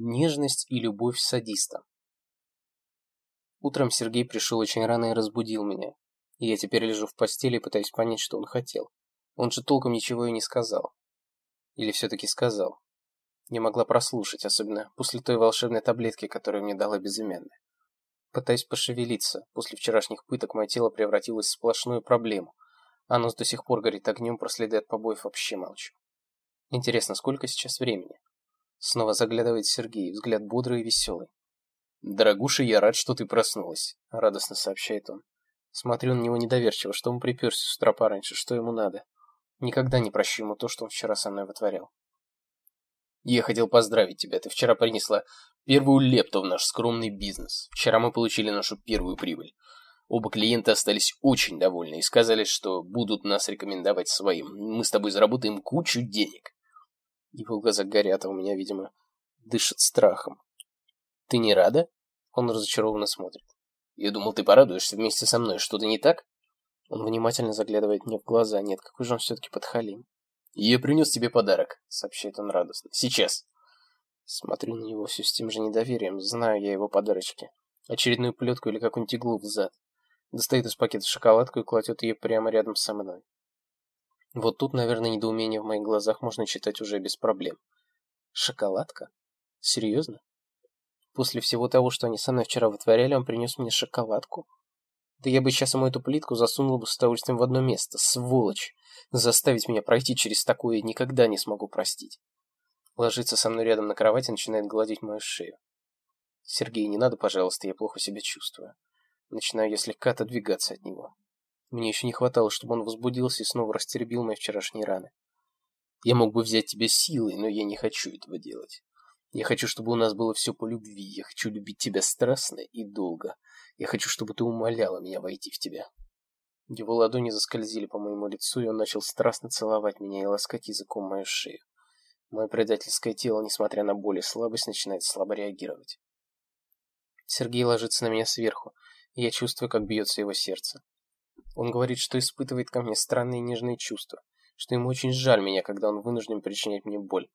Нежность и любовь садиста. Утром Сергей пришел очень рано и разбудил меня. Я теперь лежу в постели и пытаюсь понять, что он хотел. Он же толком ничего и не сказал. Или все-таки сказал. Не могла прослушать, особенно после той волшебной таблетки, которую мне дала безымянная. Пытаюсь пошевелиться. После вчерашних пыток мое тело превратилось в сплошную проблему. Оно до сих пор горит огнем, про следы от побоев вообще молчу. Интересно, сколько сейчас времени? Снова заглядывает Сергей, взгляд бодрый и веселый. «Дорогуша, я рад, что ты проснулась», — радостно сообщает он. Смотрю на него недоверчиво, что он приперся с утра пораньше, что ему надо. Никогда не прощу ему то, что он вчера со мной вытворял. Я хотел поздравить тебя. Ты вчера принесла первую лепту в наш скромный бизнес. Вчера мы получили нашу первую прибыль. Оба клиента остались очень довольны и сказали, что будут нас рекомендовать своим. Мы с тобой заработаем кучу денег. Его глаза горят, а у меня, видимо, дышит страхом. Ты не рада? Он разочарованно смотрит. Я думал, ты порадуешься вместе со мной. Что-то не так? Он внимательно заглядывает мне в глаза. Нет, какой же он все-таки подхалим. «Я принес тебе подарок», — сообщает он радостно. «Сейчас». Смотрю на него все с тем же недоверием. Знаю я его подарочки. Очередную плетку или какую-нибудь иглу в. Достает из пакета шоколадку и кладет ее прямо рядом со мной. Вот тут, наверное, недоумение в моих глазах можно читать уже без проблем. Шоколадка? Серьезно? После всего того, что они со мной вчера вытворяли, он принес мне шоколадку? Да я бы сейчас ему эту плитку засунул бы с удовольствием в одно место. Сволочь! Заставить меня пройти через такое никогда не смогу простить. Ложится со мной рядом на кровати и начинает гладить мою шею. Сергей, не надо, пожалуйста, я плохо себя чувствую. Начинаю я слегка отодвигаться от него. Мне еще не хватало, чтобы он возбудился и снова растеребил мои вчерашние раны. Я мог бы взять тебя силой, но я не хочу этого делать. Я хочу, чтобы у нас было все по любви. Я хочу любить тебя страстно и долго. Я хочу, чтобы ты умоляла меня войти в тебя. Его ладони заскользили по моему лицу, и он начал страстно целовать меня и ласкать языком мою шею. Мое предательское тело, несмотря на боль и слабость, начинает слабо реагировать. Сергей ложится на меня сверху, и я чувствую, как бьется его сердце. Он говорит, что испытывает ко мне странные нежные чувства, что ему очень жаль меня, когда он вынужден причинять мне боль.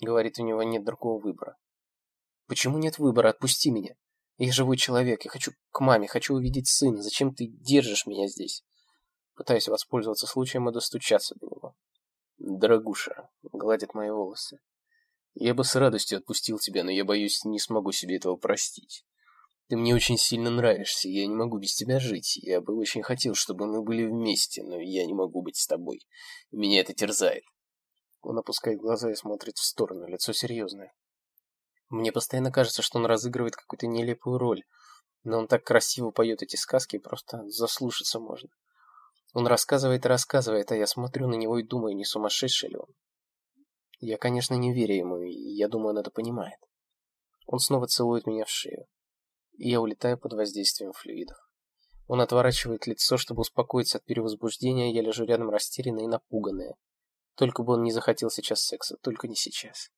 Говорит, у него нет другого выбора. Почему нет выбора? Отпусти меня. Я живой человек, я хочу к маме, хочу увидеть сына. Зачем ты держишь меня здесь? Пытаюсь воспользоваться случаем и достучаться до него. Дорогуша, гладит мои волосы. Я бы с радостью отпустил тебя, но я боюсь, не смогу себе этого простить. Ты мне очень сильно нравишься, я не могу без тебя жить. Я бы очень хотел, чтобы мы были вместе, но я не могу быть с тобой. Меня это терзает. Он опускает глаза и смотрит в сторону, лицо серьезное. Мне постоянно кажется, что он разыгрывает какую-то нелепую роль, но он так красиво поет эти сказки, просто заслушаться можно. Он рассказывает и рассказывает, а я смотрю на него и думаю, не сумасшедший ли он. Я, конечно, не верю ему, и я думаю, он это понимает. Он снова целует меня в шею и я улетаю под воздействием флюидов. Он отворачивает лицо, чтобы успокоиться от перевозбуждения, я лежу рядом растерянная и напуганная. Только бы он не захотел сейчас секса, только не сейчас.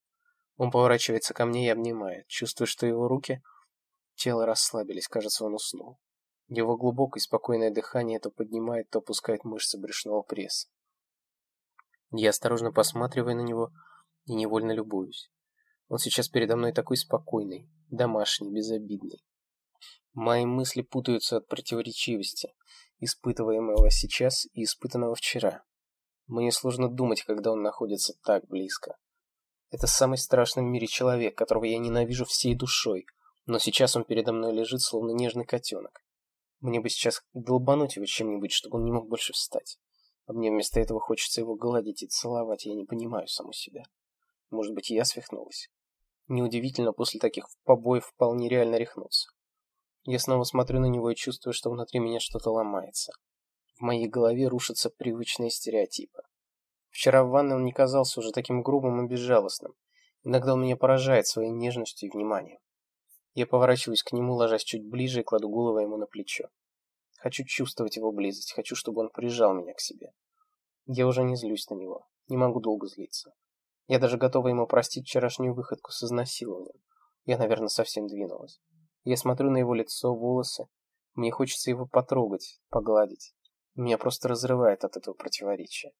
Он поворачивается ко мне и обнимает, чувствуя, что его руки, тело расслабились, кажется, он уснул. Его глубокое и спокойное дыхание то поднимает, то опускает мышцы брюшного пресса. Я осторожно посматриваю на него и невольно любуюсь. Он сейчас передо мной такой спокойный, домашний, безобидный. Мои мысли путаются от противоречивости, испытываемого сейчас и испытанного вчера. Мне сложно думать, когда он находится так близко. Это самый страшный в мире человек, которого я ненавижу всей душой, но сейчас он передо мной лежит, словно нежный котенок. Мне бы сейчас долбануть его чем-нибудь, чтобы он не мог больше встать. А мне вместо этого хочется его гладить и целовать, я не понимаю саму себя. Может быть, я свихнулась. Неудивительно после таких побоев вполне реально рехнуться. Я снова смотрю на него и чувствую, что внутри меня что-то ломается. В моей голове рушатся привычные стереотипы. Вчера в ванной он не казался уже таким грубым и безжалостным. Иногда он меня поражает своей нежностью и вниманием. Я поворачиваюсь к нему, ложась чуть ближе и кладу голову ему на плечо. Хочу чувствовать его близость, хочу, чтобы он прижал меня к себе. Я уже не злюсь на него, не могу долго злиться. Я даже готова ему простить вчерашнюю выходку с изнасилованием. Я, наверное, совсем двинулась. Я смотрю на его лицо, волосы. Мне хочется его потрогать, погладить. Меня просто разрывает от этого противоречия.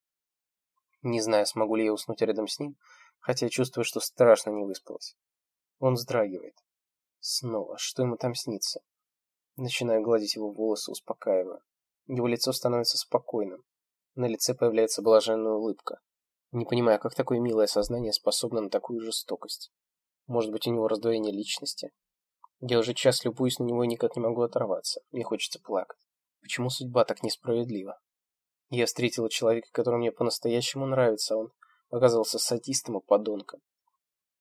Не знаю, смогу ли я уснуть рядом с ним, хотя чувствую, что страшно не выспалась. Он вздрагивает. Снова, что ему там снится? Начинаю гладить его волосы, успокаивая. Его лицо становится спокойным. На лице появляется блаженная улыбка. Не понимаю, как такое милое сознание способно на такую жестокость. Может быть, у него раздвоение личности? Я уже час любуюсь на него и никак не могу оторваться. Мне хочется плакать. Почему судьба так несправедлива? Я встретила человека, который мне по-настоящему нравится, а он оказался садистом и подонком.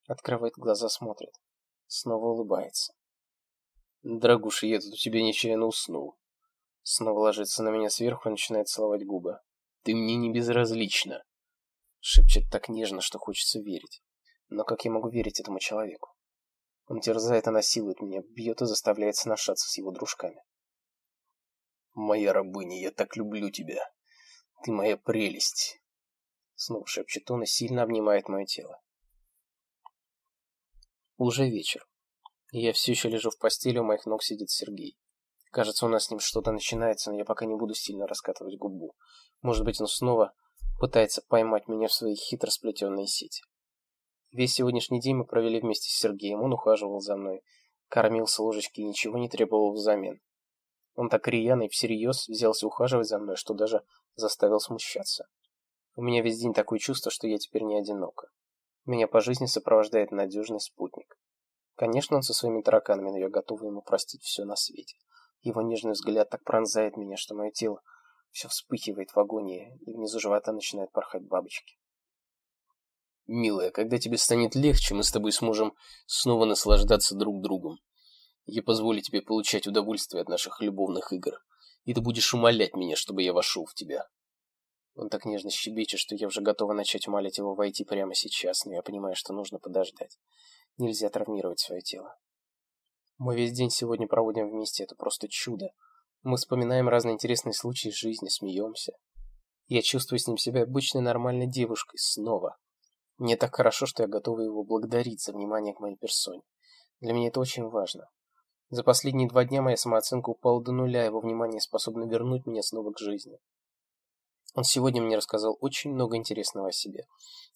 Открывает глаза, смотрит. Снова улыбается. Дорогуша, я тут у тебя нечаянно уснул. Снова ложится на меня сверху и начинает целовать губы. Ты мне не безразлична. Шепчет так нежно, что хочется верить. Но как я могу верить этому человеку? Он терзает и насилует меня, бьет и заставляет сношаться с его дружками. «Моя рабыня, я так люблю тебя. Ты моя прелесть!» Снова шепчет он и сильно обнимает мое тело. Уже вечер. Я все еще лежу в постели, у моих ног сидит Сергей. Кажется, у нас с ним что-то начинается, но я пока не буду сильно раскатывать губу. Может быть, он снова пытается поймать меня в свои хитро сплетенные сети. Весь сегодняшний день мы провели вместе с Сергеем. Он ухаживал за мной, кормил с ложечки и ничего не требовал взамен. Он так рьяно и всерьез взялся ухаживать за мной, что даже заставил смущаться. У меня весь день такое чувство, что я теперь не одинока. Меня по жизни сопровождает надежный спутник. Конечно, он со своими тараканами, но я готова ему простить все на свете. Его нежный взгляд так пронзает меня, что мое тело все вспыхивает в агонии, и внизу живота начинают порхать бабочки. «Милая, когда тебе станет легче, мы с тобой сможем снова наслаждаться друг другом. Я позволю тебе получать удовольствие от наших любовных игр, и ты будешь умолять меня, чтобы я вошел в тебя. Он так нежно щебечет, что я уже готова начать умолять его войти прямо сейчас, но я понимаю, что нужно подождать. Нельзя травмировать свое тело. Мы весь день сегодня проводим вместе, это просто чудо. Мы вспоминаем разные интересные случаи из жизни, смеемся. Я чувствую с ним себя обычной нормальной девушкой снова. Мне так хорошо, что я готова его благодарить за внимание к моей персоне. Для меня это очень важно. За последние два дня моя самооценка упала до нуля, его внимание способно вернуть меня снова к жизни. Он сегодня мне рассказал очень много интересного о себе.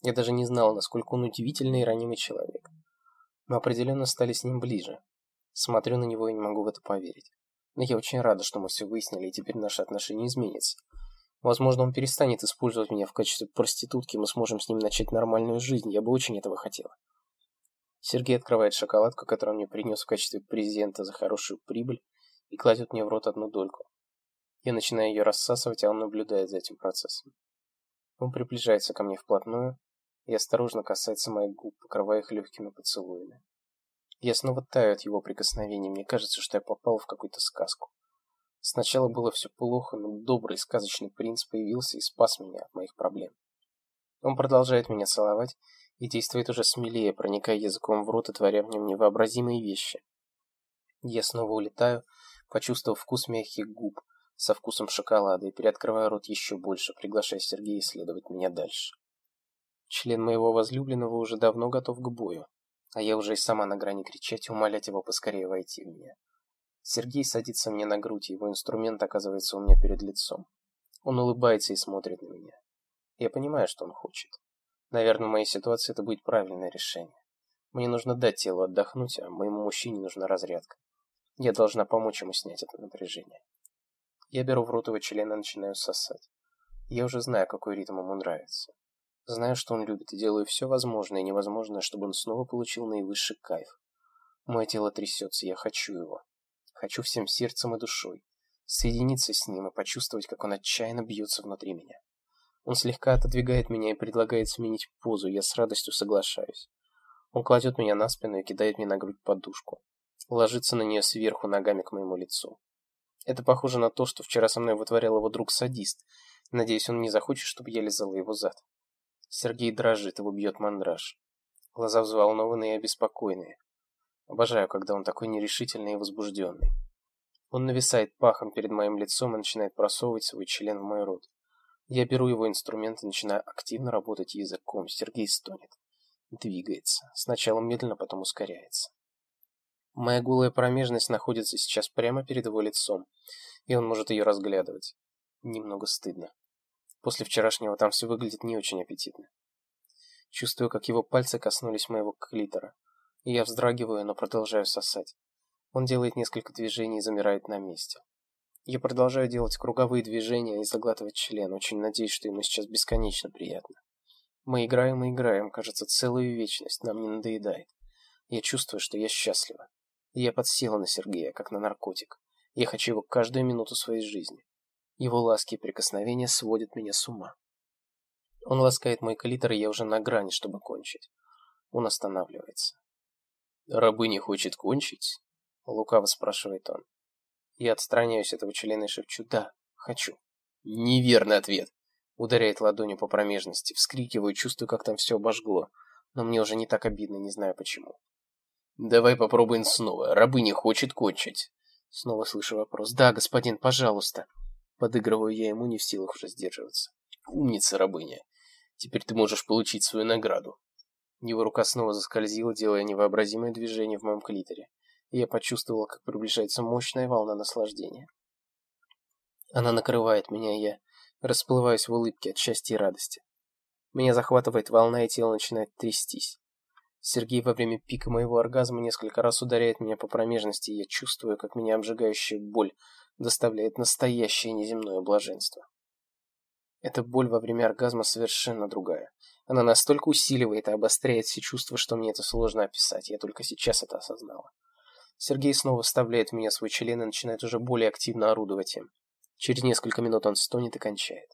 Я даже не знала, насколько он удивительный и ранимый человек. Мы определенно стали с ним ближе. Смотрю на него и не могу в это поверить. Но я очень рада, что мы все выяснили, и теперь наши отношения изменятся. Возможно, он перестанет использовать меня в качестве проститутки, мы сможем с ним начать нормальную жизнь. Я бы очень этого хотела. Сергей открывает шоколадку, которую он мне принес в качестве презента за хорошую прибыль, и кладет мне в рот одну дольку. Я начинаю ее рассасывать, а он наблюдает за этим процессом. Он приближается ко мне вплотную и осторожно касается моих губ, покрывая их легкими поцелуями. Я снова таю от его прикосновений, мне кажется, что я попал в какую-то сказку. Сначала было все плохо, но добрый сказочный принц появился и спас меня от моих проблем. Он продолжает меня целовать, и действует уже смелее, проникая языком в рот и творя в нем невообразимые вещи. Я снова улетаю, почувствовав вкус мягких губ со вкусом шоколада и переоткрываю рот еще больше, приглашая Сергея исследовать меня дальше. Член моего возлюбленного уже давно готов к бою, а я уже и сама на грани кричать и умолять его поскорее войти в меня. Сергей садится мне на грудь, его инструмент оказывается у меня перед лицом. Он улыбается и смотрит на меня. Я понимаю, что он хочет. Наверное, в моей ситуации это будет правильное решение. Мне нужно дать телу отдохнуть, а моему мужчине нужна разрядка. Я должна помочь ему снять это напряжение. Я беру в рот его член и начинаю сосать. Я уже знаю, какой ритм ему нравится. Знаю, что он любит, и делаю все возможное и невозможное, чтобы он снова получил наивысший кайф. Мое тело трясется, я хочу его. Хочу всем сердцем и душой. Соединиться с ним и почувствовать, как он отчаянно бьется внутри меня. Он слегка отодвигает меня и предлагает сменить позу, я с радостью соглашаюсь. Он кладет меня на спину и кидает мне на грудь подушку. Ложится на нее сверху ногами к моему лицу. Это похоже на то, что вчера со мной вытворял его друг-садист. Надеюсь, он не захочет, чтобы я лизала его зад. Сергей дрожит, его бьет мандраж. Глаза взволнованные и обеспокоенные. Обожаю, когда он такой нерешительный и возбужденный. Он нависает пахом перед моим лицом и начинает просовывать свой член в мой рот. Я беру его инструмент и начинаю активно работать языком. Сергей стонет. Двигается. Сначала медленно, потом ускоряется. Моя голая промежность находится сейчас прямо перед его лицом, и он может ее разглядывать. Немного стыдно. После вчерашнего там все выглядит не очень аппетитно. Чувствую, как его пальцы коснулись моего клитора. Я вздрагиваю, но продолжаю сосать. Он делает несколько движений и замирает на месте. Я продолжаю делать круговые движения и заглатывать член, очень надеюсь, что ему сейчас бесконечно приятно. Мы играем и играем, кажется, целую вечность, нам не надоедает. Я чувствую, что я счастлива. Я подсела на Сергея, как на наркотик. Я хочу его каждую минуту своей жизни. Его ласки и прикосновения сводят меня с ума. Он ласкает мой калитр, и я уже на грани, чтобы кончить. Он останавливается. «Рабы не хочет кончить?» Лукаво спрашивает он. Я отстраняюсь от этого члена и шепчу «Да, хочу». «Неверный ответ!» Ударяет ладонью по промежности, вскрикиваю, чувствую, как там все обожгло. Но мне уже не так обидно, не знаю почему. «Давай попробуем снова. Рабы не хочет кончить». Снова слышу вопрос. «Да, господин, пожалуйста». Подыгрываю я ему, не в силах уже сдерживаться. «Умница, рабыня. Теперь ты можешь получить свою награду». Его рука снова заскользила, делая невообразимое движение в моем клиторе. И я почувствовал, как приближается мощная волна наслаждения. Она накрывает меня, и я расплываюсь в улыбке от счастья и радости. Меня захватывает волна, и тело начинает трястись. Сергей во время пика моего оргазма несколько раз ударяет меня по промежности, и я чувствую, как меня обжигающая боль доставляет настоящее неземное блаженство. Эта боль во время оргазма совершенно другая. Она настолько усиливает и обостряет все чувства, что мне это сложно описать. Я только сейчас это осознала. Сергей снова вставляет в меня свой член и начинает уже более активно орудовать им. Через несколько минут он стонет и кончает.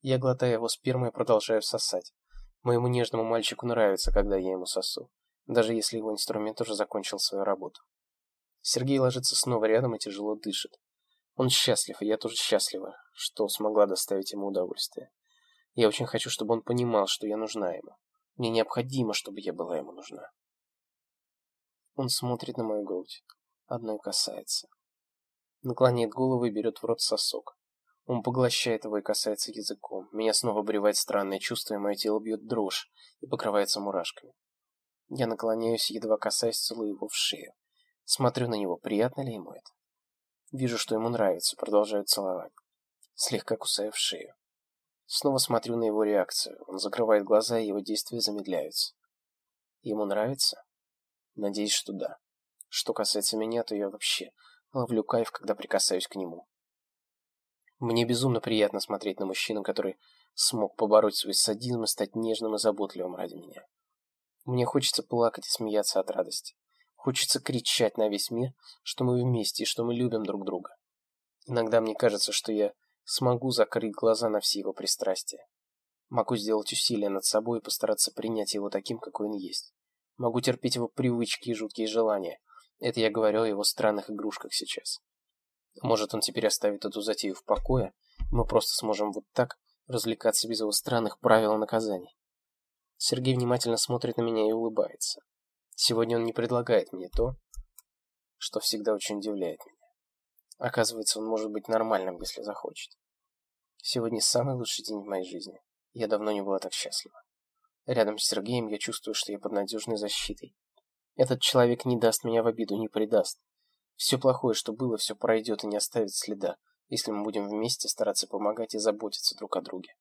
Я глотаю его сперму и продолжаю сосать. Моему нежному мальчику нравится, когда я ему сосу, даже если его инструмент уже закончил свою работу. Сергей ложится снова рядом и тяжело дышит. Он счастлив, и я тоже счастлива, что смогла доставить ему удовольствие. Я очень хочу, чтобы он понимал, что я нужна ему. Мне необходимо, чтобы я была ему нужна. Он смотрит на мою грудь. Одной касается. Наклоняет голову и берет в рот сосок. Он поглощает его и касается языком. Меня снова обревает странное чувство, и мое тело бьет дрожь и покрывается мурашками. Я наклоняюсь, едва касаясь, целую его в шею. Смотрю на него, приятно ли ему это. Вижу, что ему нравится, продолжаю целовать. Слегка кусаю в шею. Снова смотрю на его реакцию. Он закрывает глаза, и его действия замедляются. Ему нравится? Надеюсь, что да. Что касается меня, то я вообще ловлю кайф, когда прикасаюсь к нему. Мне безумно приятно смотреть на мужчину, который смог побороть свой садизм и стать нежным и заботливым ради меня. Мне хочется плакать и смеяться от радости. Хочется кричать на весь мир, что мы вместе и что мы любим друг друга. Иногда мне кажется, что я смогу закрыть глаза на все его пристрастия. Могу сделать усилия над собой и постараться принять его таким, какой он есть. Могу терпеть его привычки и жуткие желания. Это я говорю о его странных игрушках сейчас. Может, он теперь оставит эту затею в покое, мы просто сможем вот так развлекаться без его странных правил наказаний. Сергей внимательно смотрит на меня и улыбается. Сегодня он не предлагает мне то, что всегда очень удивляет меня. Оказывается, он может быть нормальным, если захочет. Сегодня самый лучший день в моей жизни. Я давно не была так счастлива. Рядом с Сергеем я чувствую, что я под надежной защитой. Этот человек не даст меня в обиду, не предаст. Все плохое, что было, все пройдет и не оставит следа, если мы будем вместе стараться помогать и заботиться друг о друге.